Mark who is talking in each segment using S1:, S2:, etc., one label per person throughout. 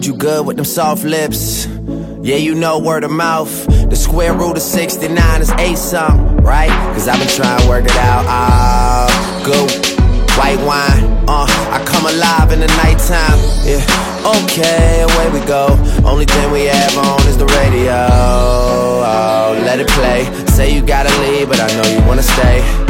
S1: heard you good with them soft lips. Yeah, you know word of mouth. The square root of 69 is 8 something, right? Cause I've been trying to work it out. Ah, oh, go. White wine, uh, I come alive in the nighttime. Yeah, okay, away we go. Only thing we have on is the radio. Oh, let it play. Say you gotta leave, but I know you wanna stay.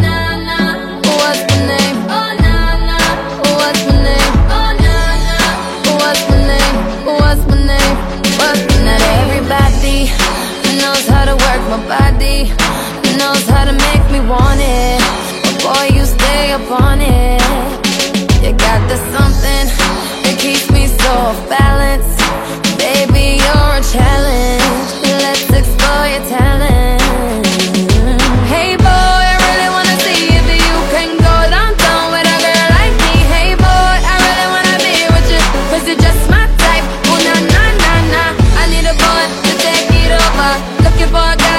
S2: Looking for a guy